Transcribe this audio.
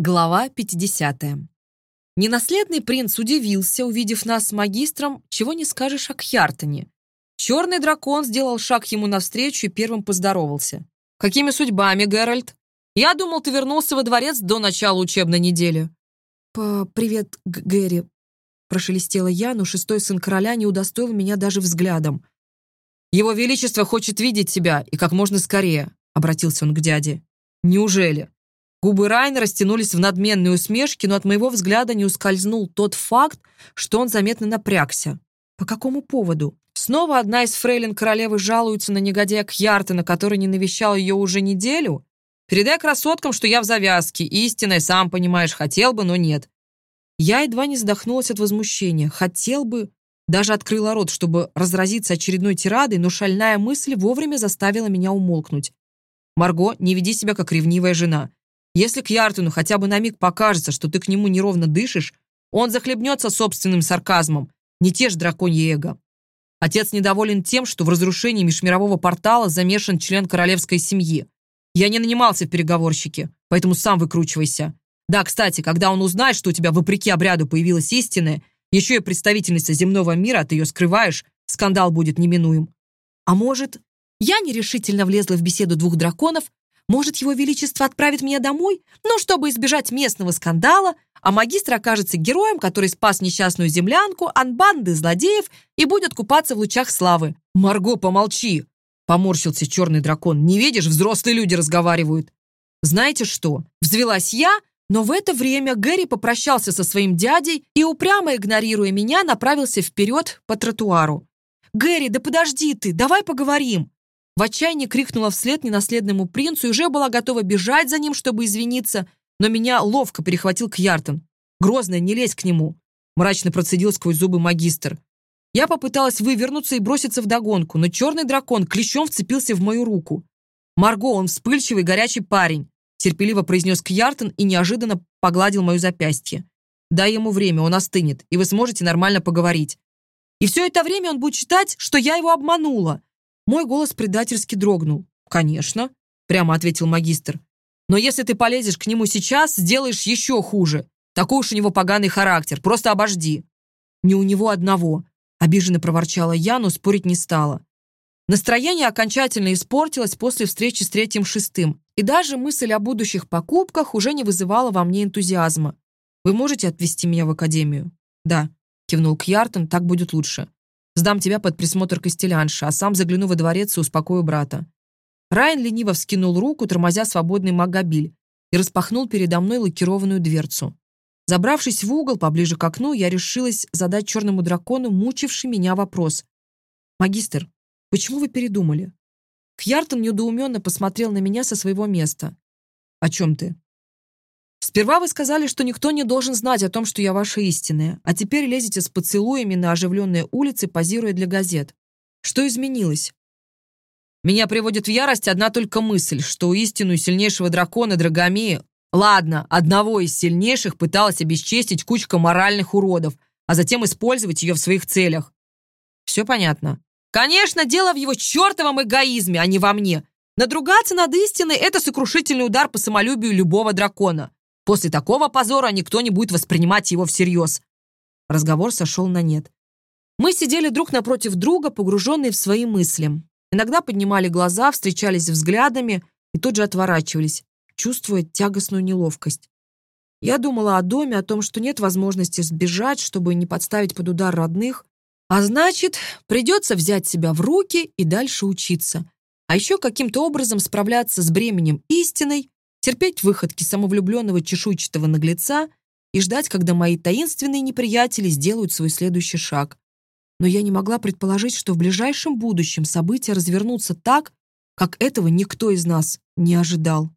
Глава 50. Ненаследный принц удивился, увидев нас с магистром, чего не скажешь о Кхьяртоне. Черный дракон сделал шаг ему навстречу и первым поздоровался. «Какими судьбами, Геральт? Я думал, ты вернулся во дворец до начала учебной недели». По «Привет, Г Гэри», — прошелестела я, но шестой сын короля не удостоил меня даже взглядом. «Его Величество хочет видеть тебя, и как можно скорее», — обратился он к дяде. «Неужели?» Губы Райна растянулись в надменной усмешке, но от моего взгляда не ускользнул тот факт, что он заметно напрягся. По какому поводу? Снова одна из фрейлин королевы жалуется на негодяя Кьяртена, который не навещал ее уже неделю? Передай красоткам, что я в завязке, истинной, сам понимаешь, хотел бы, но нет. Я едва не задохнулась от возмущения. Хотел бы, даже открыла рот, чтобы разразиться очередной тирадой, но шальная мысль вовремя заставила меня умолкнуть. «Марго, не веди себя как ревнивая жена. Если к Яртуну хотя бы на миг покажется, что ты к нему неровно дышишь, он захлебнется собственным сарказмом, не те же драконье эго. Отец недоволен тем, что в разрушении межмирового портала замешан член королевской семьи. Я не нанимался в переговорщики, поэтому сам выкручивайся. Да, кстати, когда он узнает, что у тебя вопреки обряду появилась истинная, еще и представительница земного мира, а ты ее скрываешь, скандал будет неминуем. А может, я нерешительно влезла в беседу двух драконов, Может, его величество отправит меня домой? Но чтобы избежать местного скандала, а магистр окажется героем, который спас несчастную землянку анбанды злодеев и будет купаться в лучах славы. «Марго, помолчи!» — поморщился черный дракон. «Не видишь, взрослые люди разговаривают». «Знаете что?» — взвелась я, но в это время Гэри попрощался со своим дядей и, упрямо игнорируя меня, направился вперед по тротуару. «Гэри, да подожди ты, давай поговорим!» В отчаянии крикнула вслед ненаследному принцу и уже была готова бежать за ним, чтобы извиниться, но меня ловко перехватил Кьяртон. «Грозная, не лезь к нему!» Мрачно процедил сквозь зубы магистр. Я попыталась вывернуться и броситься в догонку, но черный дракон клещом вцепился в мою руку. «Марго, он вспыльчивый, горячий парень», терпеливо произнес Кьяртон и неожиданно погладил мое запястье. «Дай ему время, он остынет, и вы сможете нормально поговорить». И все это время он будет считать, что я его обманула. Мой голос предательски дрогнул. «Конечно», — прямо ответил магистр. «Но если ты полезешь к нему сейчас, сделаешь еще хуже. Такой уж у него поганый характер. Просто обожди». «Не у него одного», — обиженно проворчала я, но спорить не стала. Настроение окончательно испортилось после встречи с третьим шестым, и даже мысль о будущих покупках уже не вызывала во мне энтузиазма. «Вы можете отвезти меня в академию?» «Да», — кивнул Кьяртон, — «так будет лучше». Сдам тебя под присмотр костелянши, а сам загляну во дворец и успокою брата». Райан лениво вскинул руку, тормозя свободный магобиль, и распахнул передо мной лакированную дверцу. Забравшись в угол поближе к окну, я решилась задать черному дракону мучивший меня вопрос. «Магистр, почему вы передумали?» Кьяртон недоуменно посмотрел на меня со своего места. «О чем ты?» Сперва вы сказали, что никто не должен знать о том, что я ваша истинная, а теперь лезете с поцелуями на оживленные улицы, позируя для газет. Что изменилось? Меня приводит в ярость одна только мысль, что истину сильнейшего дракона Драгомея... Ладно, одного из сильнейших пыталась обесчестить кучка моральных уродов, а затем использовать ее в своих целях. Все понятно. Конечно, дело в его чертовом эгоизме, а не во мне. Надругаться над истиной – это сокрушительный удар по самолюбию любого дракона. После такого позора никто не будет воспринимать его всерьез. Разговор сошел на нет. Мы сидели друг напротив друга, погруженные в свои мысли. Иногда поднимали глаза, встречались взглядами и тут же отворачивались, чувствуя тягостную неловкость. Я думала о доме, о том, что нет возможности сбежать, чтобы не подставить под удар родных. А значит, придется взять себя в руки и дальше учиться. А еще каким-то образом справляться с бременем истиной, терпеть выходки самовлюбленного чешуйчатого наглеца и ждать, когда мои таинственные неприятели сделают свой следующий шаг. Но я не могла предположить, что в ближайшем будущем события развернутся так, как этого никто из нас не ожидал.